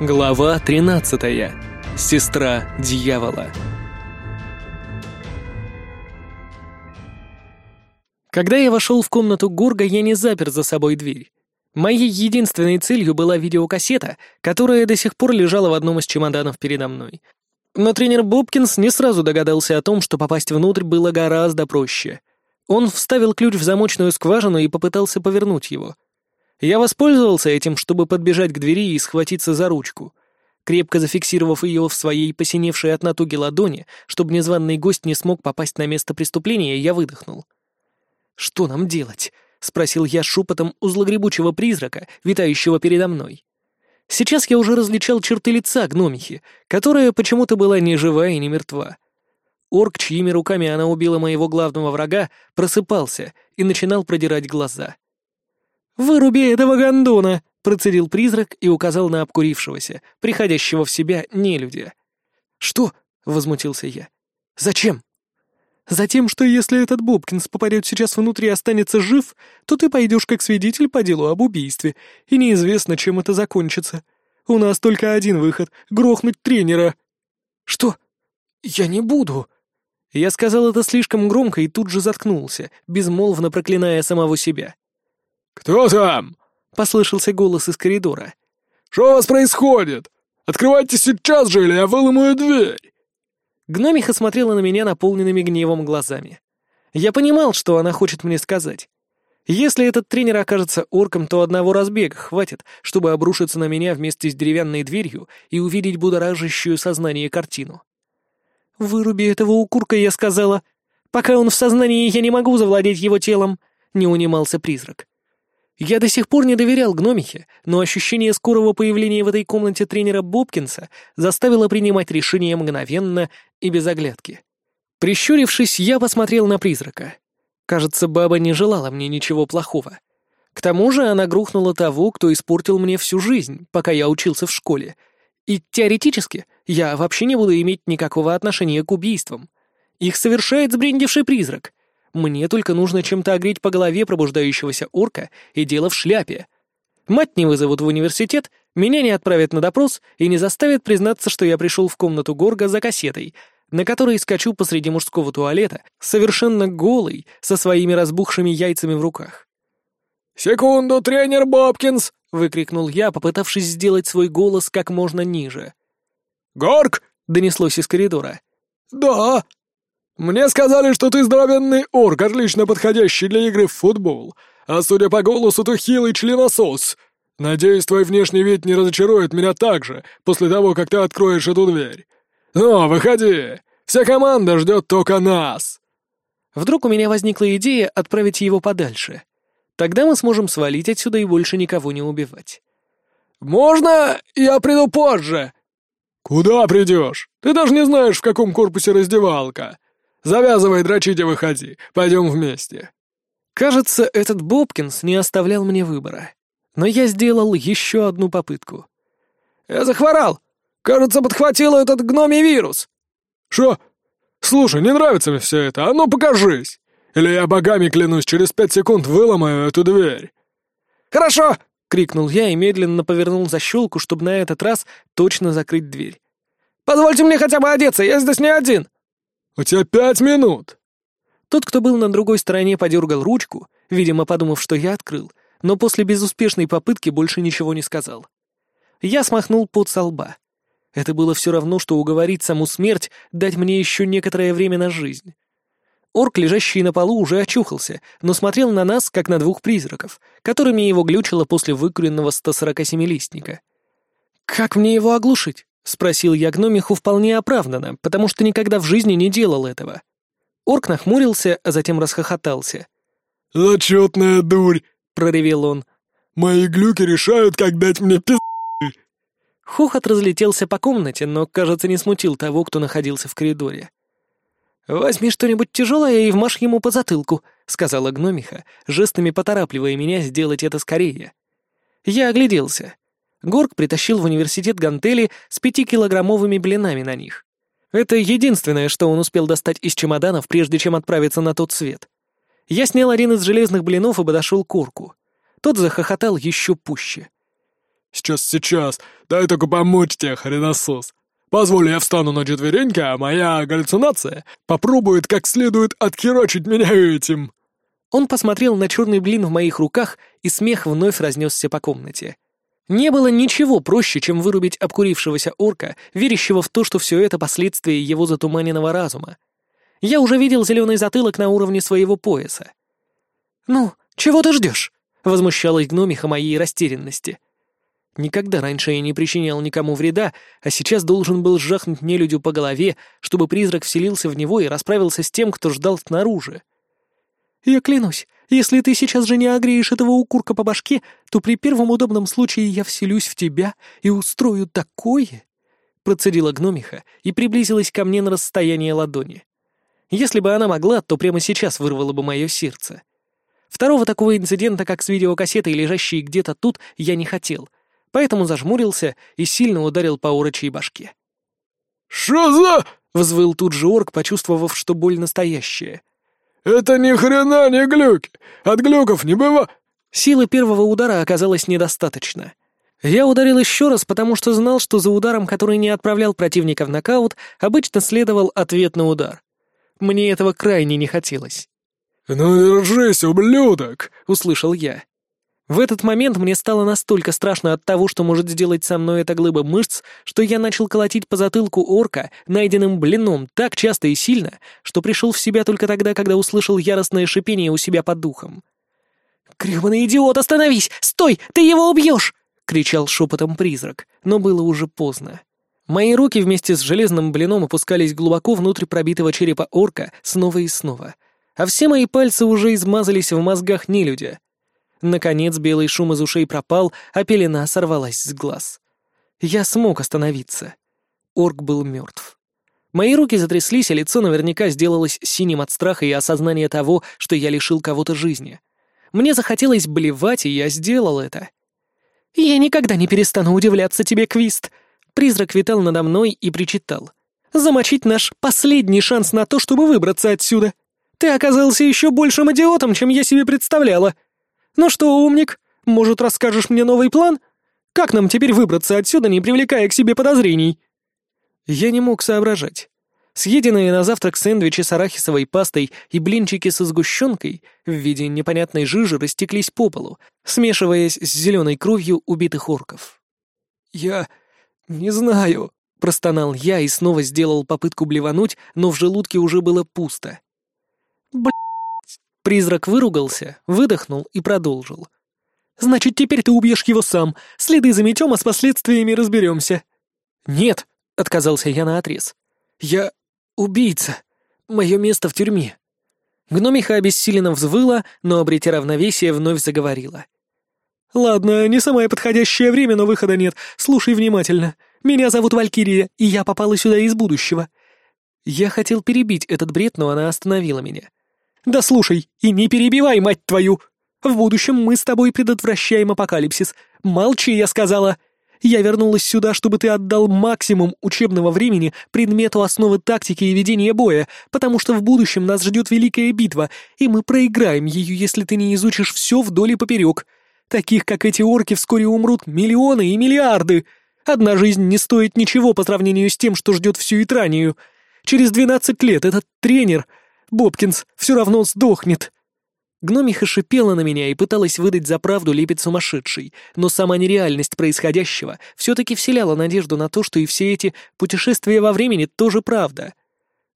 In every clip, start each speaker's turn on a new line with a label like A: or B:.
A: Глава 13. Сестра дьявола. Когда я вошел в комнату Гурга, я не запер за собой дверь. Моей единственной целью была видеокассета, которая до сих пор лежала в одном из чемоданов передо мной. Но тренер Бобкинс не сразу догадался о том, что попасть внутрь было гораздо проще. Он вставил ключ в замочную скважину и попытался повернуть его — я воспользовался этим, чтобы подбежать к двери и схватиться за ручку, крепко зафиксировав ее в своей посиневшей от натуги ладони, чтобы незваный гость не смог попасть на место преступления, я выдохнул. «Что нам делать?» — спросил я шепотом у злогребучего призрака, витающего передо мной. Сейчас я уже различал черты лица гномихи, которая почему-то была не жива и не мертва. Орк, чьими руками она убила моего главного врага, просыпался и начинал продирать глаза — «Выруби этого гондона!» — процедил призрак и указал на обкурившегося, приходящего в себя нелюдя. «Что?» — возмутился я. «Зачем?» «Затем, что если этот Бобкинс попадет сейчас внутрь и останется жив, то ты пойдешь как свидетель по делу об убийстве, и неизвестно, чем это закончится. У нас только один выход — грохнуть тренера». «Что? Я не буду!» Я сказал это слишком громко и тут же заткнулся, безмолвно проклиная самого себя.
B: «Кто там?»
A: — послышался голос из коридора.
B: «Что у вас происходит? Открывайте сейчас же, или я выломаю дверь!»
A: Гномиха смотрела на меня наполненными гневом глазами. Я понимал, что она хочет мне сказать. Если этот тренер окажется орком, то одного разбега хватит, чтобы обрушиться на меня вместе с деревянной дверью и увидеть будоражащую сознание картину. «Выруби этого укурка», — я сказала. «Пока он в сознании, я не могу завладеть его телом», — не унимался призрак. Я до сих пор не доверял гномихе, но ощущение скорого появления в этой комнате тренера Бобкинса заставило принимать решение мгновенно и без оглядки. Прищурившись, я посмотрел на призрака. Кажется, баба не желала мне ничего плохого. К тому же она грухнула того, кто испортил мне всю жизнь, пока я учился в школе. И теоретически я вообще не буду иметь никакого отношения к убийствам. Их совершает сбрендивший призрак — мне только нужно чем-то огреть по голове пробуждающегося орка, и дело в шляпе. Мать не вызовут в университет, меня не отправят на допрос и не заставят признаться, что я пришел в комнату Горга за кассетой, на которой скачу посреди мужского туалета, совершенно голый, со своими разбухшими яйцами в руках.
B: «Секунду, тренер Бобкинс!» — выкрикнул я, попытавшись сделать свой голос как можно ниже. «Горг!» — донеслось из коридора. «Да!» Мне сказали, что ты здоровенный орк, отлично подходящий для игры в футбол. А судя по голосу, ты хилый членосос. Надеюсь, твой внешний вид не разочарует меня так же, после того, как ты откроешь эту дверь. Ну, выходи! Вся команда ждет только нас!»
A: Вдруг у меня возникла идея отправить его подальше. Тогда мы сможем свалить отсюда и больше никого не убивать.
B: «Можно я приду позже?» «Куда придешь? Ты даже не знаешь, в каком корпусе раздевалка!» Завязывай дрочить о выходи. Пойдем вместе».
A: Кажется, этот Бобкинс не оставлял мне выбора. Но я сделал еще одну попытку.
B: «Я захворал! Кажется, подхватил этот гномий вирус!» «Что? Слушай, не нравится мне все это, а ну покажись! Или я богами клянусь, через пять секунд выломаю эту дверь!»
A: «Хорошо!» — крикнул я и медленно повернул защелку, чтобы на этот раз точно закрыть дверь. «Позвольте мне хотя бы одеться, я здесь не один!»
B: У тебя пять минут!»
A: Тот, кто был на другой стороне, подергал ручку, видимо, подумав, что я открыл, но после безуспешной попытки больше ничего не сказал. Я смахнул пот со лба. Это было все равно, что уговорить саму смерть дать мне еще некоторое время на жизнь. Орк, лежащий на полу, уже очухался, но смотрел на нас, как на двух призраков, которыми его глючило после выкуренного 147-листника. «Как мне его оглушить?» — спросил я гномиху вполне оправданно, потому что никогда в жизни не делал этого. Орк нахмурился, а затем расхохотался.
B: «Зачетная дурь!»
A: — проревел он.
B: «Мои глюки решают, как дать мне пизды!»
A: Хохот разлетелся по комнате, но, кажется, не смутил того, кто находился в коридоре. «Возьми что-нибудь тяжелое и вмажь ему по затылку», — сказала гномиха, жестами поторапливая меня сделать это скорее. Я огляделся. Горг притащил в университет гантели с пятикилограммовыми блинами на них. Это единственное, что он успел достать из чемоданов, прежде чем отправиться на тот свет. Я снял один из железных блинов и подошел к Орку. Тот захохотал еще пуще.
B: «Сейчас, сейчас! Дай только помочь тебе, хреносос! Позволь, я встану на четвереньки, а моя галлюцинация попробует как следует отхерочить меня этим!»
A: Он посмотрел на черный блин в моих руках, и смех вновь разнесся по комнате. Не было ничего проще, чем вырубить обкурившегося орка, верящего в то, что все это последствия его затуманенного разума. Я уже видел зеленый затылок на уровне своего пояса. «Ну, чего ты ждешь?» — возмущалась гномиха моей растерянности. Никогда раньше я не причинял никому вреда, а сейчас должен был жахнуть нелюдю по голове, чтобы призрак вселился в него и расправился с тем, кто ждал снаружи. «Я клянусь, если ты сейчас же не огреешь этого укурка по башке, то при первом удобном случае я вселюсь в тебя и устрою такое!» Процедила гномиха и приблизилась ко мне на расстояние ладони. Если бы она могла, то прямо сейчас вырвала бы мое сердце. Второго такого инцидента, как с видеокассетой, лежащей где-то тут, я не хотел, поэтому зажмурился и сильно ударил по урочьей башке.
B: Что за...»
A: — взвыл тут же орк, почувствовав, что боль настоящая.
B: Это ни хрена не глюк! От глюков не было!»
A: Силы первого удара оказалось недостаточно. Я ударил еще раз, потому что знал, что за ударом, который не отправлял противника в нокаут, обычно следовал ответный удар. Мне этого крайне не хотелось.
B: «Ну держись, ублюдок!»
A: — услышал я. В этот момент мне стало настолько страшно от того, что может сделать со мной эта глыба мышц, что я начал колотить по затылку орка, найденным блином, так часто и сильно, что пришел в себя только тогда, когда услышал яростное шипение у себя под духом. «Гребаный идиот, остановись! Стой! Ты его убьешь!» — кричал шепотом призрак, но было уже поздно. Мои руки вместе с железным блином опускались глубоко внутрь пробитого черепа орка снова и снова, а все мои пальцы уже измазались в мозгах нелюдя — Наконец белый шум из ушей пропал, а пелена сорвалась с глаз. Я смог остановиться. Орк был мертв. Мои руки затряслись, а лицо наверняка сделалось синим от страха и осознания того, что я лишил кого-то жизни. Мне захотелось блевать, и я сделал это. «Я никогда не перестану удивляться тебе, Квист!» Призрак витал надо мной и причитал. «Замочить наш последний шанс на то, чтобы выбраться отсюда! Ты оказался еще большим идиотом, чем я себе представляла!» «Ну что, умник, может, расскажешь мне новый план? Как нам теперь выбраться отсюда, не привлекая к себе подозрений?» Я не мог соображать. Съеденные на завтрак сэндвичи с арахисовой пастой и блинчики со сгущенкой в виде непонятной жижи растеклись по полу, смешиваясь с зеленой кровью убитых орков. «Я не знаю», — простонал я и снова сделал попытку блевануть, но в желудке уже было пусто. Призрак выругался, выдохнул и продолжил. «Значит, теперь ты убьешь его сам. Следы заметем, а с последствиями разберемся». «Нет», — отказался я наотрез. «Я убийца. Мое место в тюрьме». Гномиха обессиленно взвыла, но, обретя равновесие, вновь заговорила. «Ладно, не самое подходящее время, но выхода нет. Слушай внимательно. Меня зовут Валькирия, и я попала сюда из будущего». Я хотел перебить этот бред, но она остановила меня. Да слушай, и не перебивай, мать твою! В будущем мы с тобой предотвращаем апокалипсис. Молчи, я сказала. Я вернулась сюда, чтобы ты отдал максимум учебного времени предмету основы тактики и ведения боя, потому что в будущем нас ждет великая битва, и мы проиграем ее, если ты не изучишь все вдоль и поперек. Таких, как эти орки, вскоре умрут миллионы и миллиарды. Одна жизнь не стоит ничего по сравнению с тем, что ждет всю Итранию. Через 12 лет этот тренер — Бобкинс все равно он сдохнет!» Гномиха шипела на меня и пыталась выдать за правду лепет сумасшедший, но сама нереальность происходящего все-таки вселяла надежду на то, что и все эти путешествия во времени тоже правда.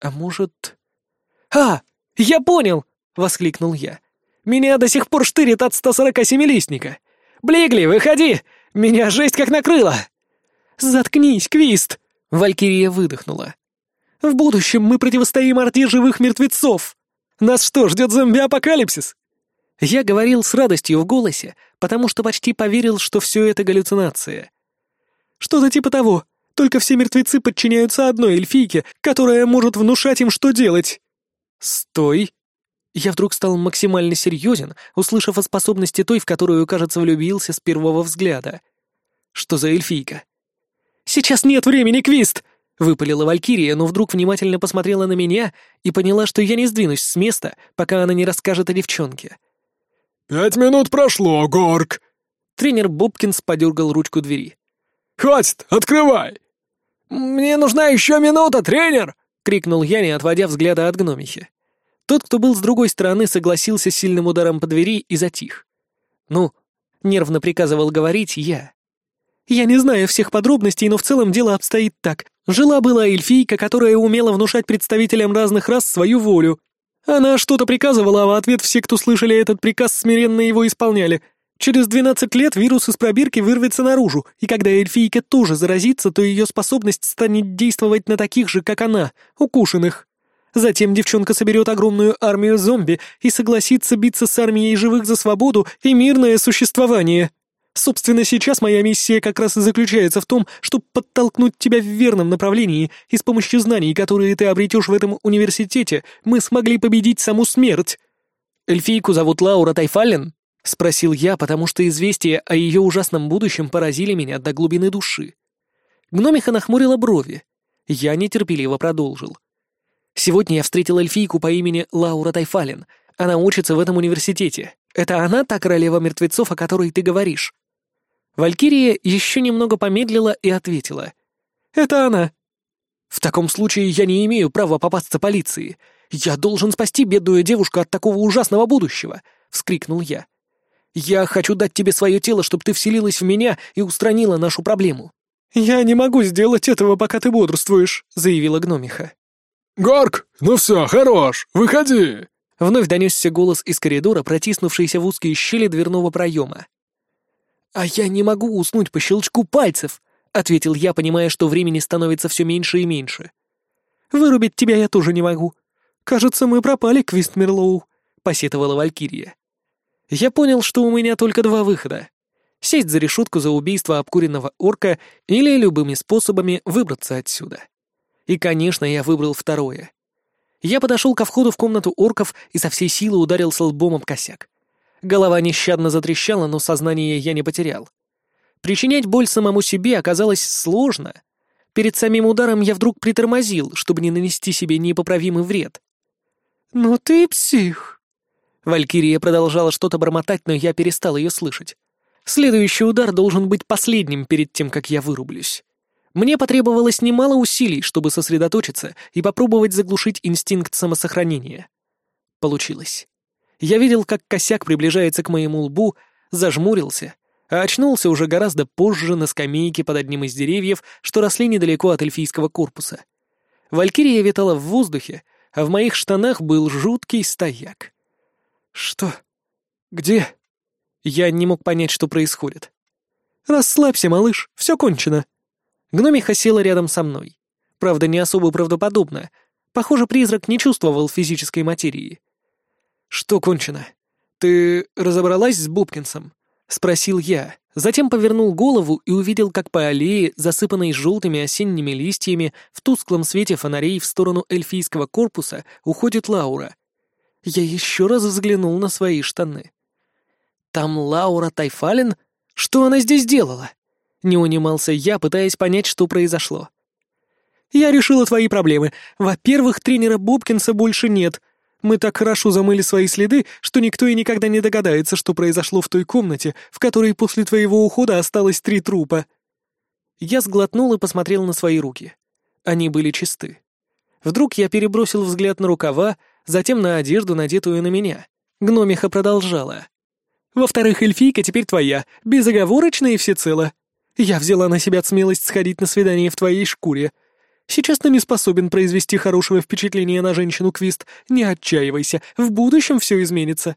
A: А может... «А, я понял!» — воскликнул я. «Меня до сих пор штырит от 147-листника! Блигли, выходи! Меня жесть как накрыло!» «Заткнись, Квист!» — Валькирия выдохнула. В будущем мы противостоим орде живых мертвецов. Нас что, ждет зомби-апокалипсис? Я говорил с радостью в голосе, потому что почти поверил, что все это галлюцинация. Что-то типа того. Только все мертвецы подчиняются одной эльфийке, которая может внушать им, что делать. Стой. Я вдруг стал максимально серьезен, услышав о способности той, в которую, кажется, влюбился с первого взгляда. Что за эльфийка? Сейчас нет времени, Квист! Выпалила Валькирия, но вдруг внимательно посмотрела на меня и поняла, что я не сдвинусь с места, пока она не расскажет о девчонке.
B: «Пять минут прошло, Горг!»
A: Тренер Бобкинс подергал ручку двери.
B: «Хватит, открывай!»
A: «Мне нужна еще минута, тренер!» — крикнул я, не отводя взгляда от гномихи. Тот, кто был с другой стороны, согласился с сильным ударом по двери и затих. «Ну, — нервно приказывал говорить я. «Я не знаю всех подробностей, но в целом дело обстоит так. Жила была эльфийка, которая умела внушать представителям разных рас свою волю. Она что-то приказывала, а в ответ все, кто слышали этот приказ, смиренно его исполняли. Через 12 лет вирус из пробирки вырвется наружу, и когда эльфийка тоже заразится, то ее способность станет действовать на таких же, как она, укушенных. Затем девчонка соберет огромную армию зомби и согласится биться с армией живых за свободу и мирное существование. Собственно, сейчас моя миссия как раз и заключается в том, чтобы подтолкнуть тебя в верном направлении, и с помощью знаний, которые ты обретешь в этом университете, мы смогли победить саму смерть». «Эльфийку зовут Лаура Тайфален?» — спросил я, потому что известия о ее ужасном будущем поразили меня до глубины души. Гномиха нахмурила брови. Я нетерпеливо продолжил. «Сегодня я встретил эльфийку по имени Лаура Тайфален. Она учится в этом университете. Это она та королева мертвецов, о которой ты говоришь?» Валькирия еще немного помедлила и ответила. «Это она». «В таком случае я не имею права попасться полиции. Я должен спасти бедную девушку от такого ужасного будущего», — вскрикнул я. «Я хочу дать тебе свое тело, чтобы ты вселилась в меня и устранила нашу проблему». «Я не могу сделать этого, пока ты бодрствуешь», — заявила гномиха.
B: «Горк, ну все, хорош, выходи!»
A: Вновь донесся голос из коридора, протиснувшийся в узкие щели дверного проема. «А я не могу уснуть по щелчку пальцев», — ответил я, понимая, что времени становится все меньше и меньше. «Вырубить тебя я тоже не могу. Кажется, мы пропали, Квистмерлоу», — посетовала Валькирия. Я понял, что у меня только два выхода. Сесть за решетку за убийство обкуренного орка или любыми способами выбраться отсюда. И, конечно, я выбрал второе. Я подошел ко входу в комнату орков и со всей силы ударился лбом об косяк. Голова нещадно затрещала, но сознание я не потерял. Причинять боль самому себе оказалось сложно. Перед самим ударом я вдруг притормозил, чтобы не нанести себе непоправимый вред. «Ну ты псих!» Валькирия продолжала что-то бормотать, но я перестал ее слышать. Следующий удар должен быть последним перед тем, как я вырублюсь. Мне потребовалось немало усилий, чтобы сосредоточиться и попробовать заглушить инстинкт самосохранения. Получилось. Я видел, как косяк приближается к моему лбу, зажмурился, а очнулся уже гораздо позже на скамейке под одним из деревьев, что росли недалеко от эльфийского корпуса. Валькирия витала в воздухе, а в моих штанах был жуткий стояк. «Что? Где?» Я не мог понять, что происходит. «Расслабься, малыш, все кончено». Гномиха села рядом со мной. Правда, не особо правдоподобно. Похоже, призрак не чувствовал физической материи. «Что кончено? Ты разобралась с Бобкинсом?» — спросил я. Затем повернул голову и увидел, как по аллее, засыпанной желтыми осенними листьями, в тусклом свете фонарей в сторону эльфийского корпуса уходит Лаура. Я еще раз взглянул на свои штаны. «Там Лаура Тайфалин? Что она здесь делала?» Не унимался я, пытаясь понять, что произошло. «Я решила твои проблемы. Во-первых, тренера Бобкинса больше нет», мы так хорошо замыли свои следы, что никто и никогда не догадается, что произошло в той комнате, в которой после твоего ухода осталось три трупа». Я сглотнул и посмотрел на свои руки. Они были чисты. Вдруг я перебросил взгляд на рукава, затем на одежду, надетую на меня. Гномиха продолжала. «Во-вторых, эльфийка теперь твоя, безоговорочно и всецело. Я взяла на себя смелость сходить на свидание в твоей шкуре, Сейчас ты не способен произвести хорошего впечатления на женщину, Квист. Не отчаивайся, в будущем все изменится».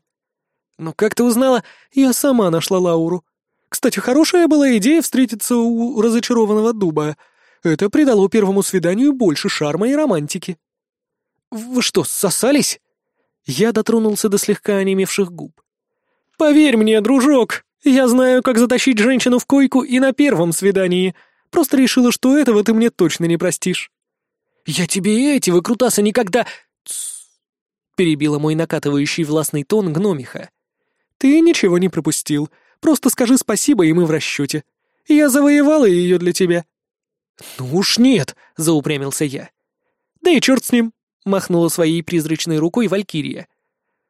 A: «Но как ты узнала? Я сама нашла Лауру. Кстати, хорошая была идея встретиться у разочарованного дуба. Это придало первому свиданию больше шарма и романтики». «Вы что, сосались?» Я дотронулся до слегка онемевших губ. «Поверь мне, дружок, я знаю, как затащить женщину в койку и на первом свидании», Просто решила, что этого ты мне точно не простишь. Я тебе эти выкрутасы никогда... Тс... Перебила мой накатывающий властный тон гномиха. Ты ничего не пропустил. Просто скажи спасибо, и мы в расчете. Я завоевала ее для тебя. Ну уж нет, заупрямился я. Да и черт с ним, махнула своей призрачной рукой Валькирия.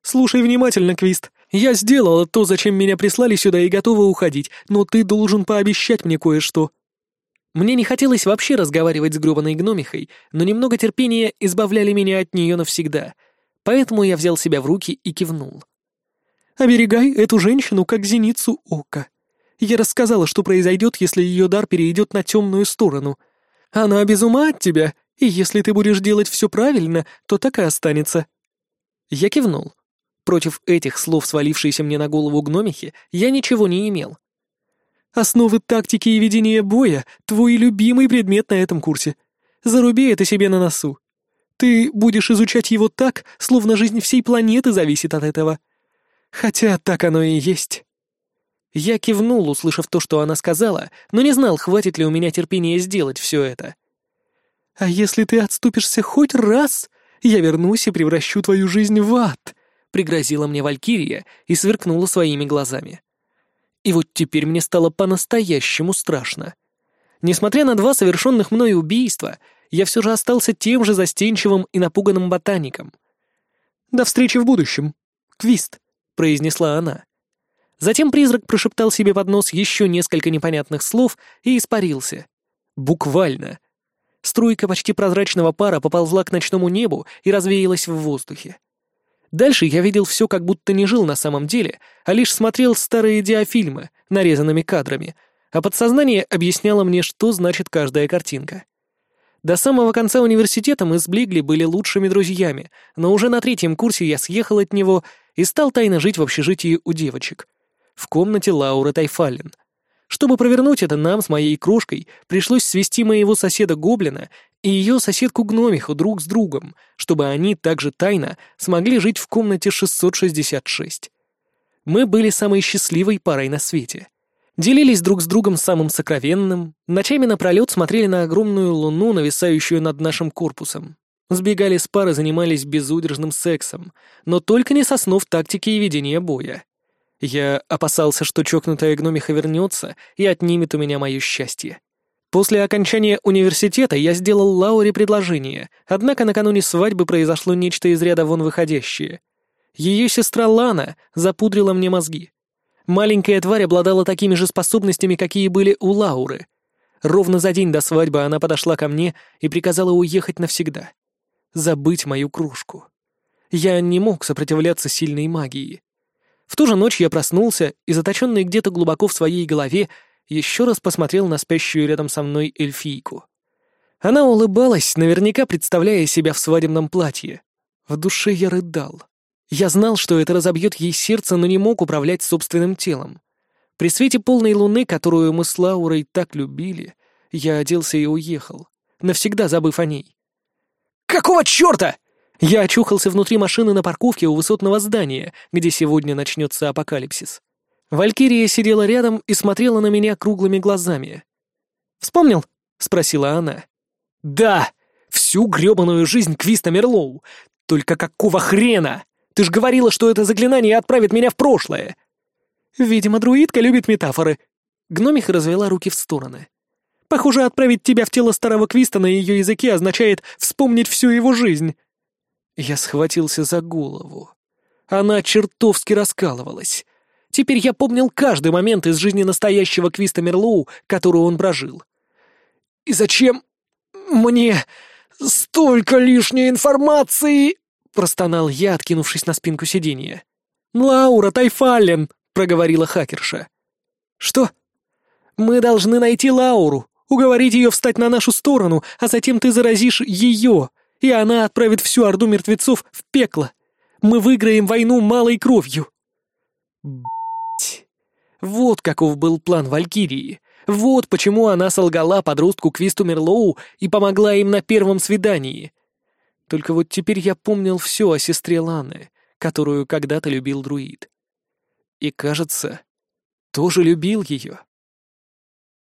A: Слушай внимательно, Квист. Я сделала то, зачем меня прислали сюда и готова уходить, но ты должен пообещать мне кое-что. Мне не хотелось вообще разговаривать с грёбаной гномихой, но немного терпения избавляли меня от нее навсегда, поэтому я взял себя в руки и кивнул. «Оберегай эту женщину, как зеницу ока. Я рассказала, что произойдет, если ее дар перейдет на темную сторону. Она без ума от тебя, и если ты будешь делать все правильно, то так и останется». Я кивнул. Против этих слов, свалившейся мне на голову гномихи, я ничего не имел, Основы тактики и ведения боя — твой любимый предмет на этом курсе. Заруби это себе на носу. Ты будешь изучать его так, словно жизнь всей планеты зависит от этого. Хотя так оно и есть». Я кивнул, услышав то, что она сказала, но не знал, хватит ли у меня терпения сделать все это. «А если ты отступишься хоть раз, я вернусь и превращу твою жизнь в ад», — пригрозила мне Валькирия и сверкнула своими глазами. И вот теперь мне стало по-настоящему страшно. Несмотря на два совершенных мной убийства, я все же остался тем же застенчивым и напуганным ботаником. «До встречи в будущем. Квист», — произнесла она. Затем призрак прошептал себе под нос еще несколько непонятных слов и испарился. Буквально. Струйка почти прозрачного пара поползла к ночному небу и развеялась в воздухе. Дальше я видел все, как будто не жил на самом деле, а лишь смотрел старые диафильмы, нарезанными кадрами, а подсознание объясняло мне, что значит каждая картинка. До самого конца университета мы с Блигли были лучшими друзьями, но уже на третьем курсе я съехал от него и стал тайно жить в общежитии у девочек. В комнате Лауры Тайфалин — чтобы провернуть это нам с моей крошкой, пришлось свести моего соседа-гоблина и ее соседку-гномиху друг с другом, чтобы они также тайно смогли жить в комнате 666. Мы были самой счастливой парой на свете. Делились друг с другом самым сокровенным, ночами напролет смотрели на огромную луну, нависающую над нашим корпусом. Сбегали с пары, занимались безудержным сексом, но только не соснув тактики и ведения боя. Я опасался, что чокнутая гномиха вернется, и отнимет у меня мое счастье. После окончания университета я сделал Лауре предложение, однако накануне свадьбы произошло нечто из ряда вон выходящее. Ее сестра Лана запудрила мне мозги. Маленькая тварь обладала такими же способностями, какие были у Лауры. Ровно за день до свадьбы она подошла ко мне и приказала уехать навсегда. Забыть мою кружку. Я не мог сопротивляться сильной магии. В ту же ночь я проснулся и, заточенный где-то глубоко в своей голове, еще раз посмотрел на спящую рядом со мной эльфийку. Она улыбалась, наверняка представляя себя в свадебном платье. В душе я рыдал. Я знал, что это разобьет ей сердце, но не мог управлять собственным телом. При свете полной луны, которую мы с Лаурой так любили, я оделся и уехал, навсегда забыв о ней. «Какого черта?» Я очухался внутри машины на парковке у высотного здания, где сегодня начнется апокалипсис. Валькирия сидела рядом и смотрела на меня круглыми глазами. «Вспомнил?» — спросила она. «Да! Всю грёбаную жизнь Квиста Мерлоу! Только какого хрена? Ты ж говорила, что это заклинание отправит меня в прошлое!» «Видимо, друидка любит метафоры». Гномих развела руки в стороны. «Похоже, отправить тебя в тело старого Квиста на ее языке означает вспомнить всю его жизнь». Я схватился за голову. Она чертовски раскалывалась. Теперь я помнил каждый момент из жизни настоящего Квиста Мерлоу, которую он прожил. «И зачем мне столько лишней информации?» — простонал я, откинувшись на спинку сиденья. «Лаура Тайфален!» — проговорила хакерша. «Что?» «Мы должны найти Лауру, уговорить ее встать на нашу сторону, а затем ты заразишь ее, и она отправит всю орду мертвецов в пекло. Мы выиграем войну малой кровью. Б***ь. Вот каков был план Валькирии. Вот почему она солгала подростку Квисту Мерлоу и помогла им на первом свидании. Только вот теперь я помнил все о сестре Ланы, которую когда-то любил друид. И, кажется, тоже любил ее.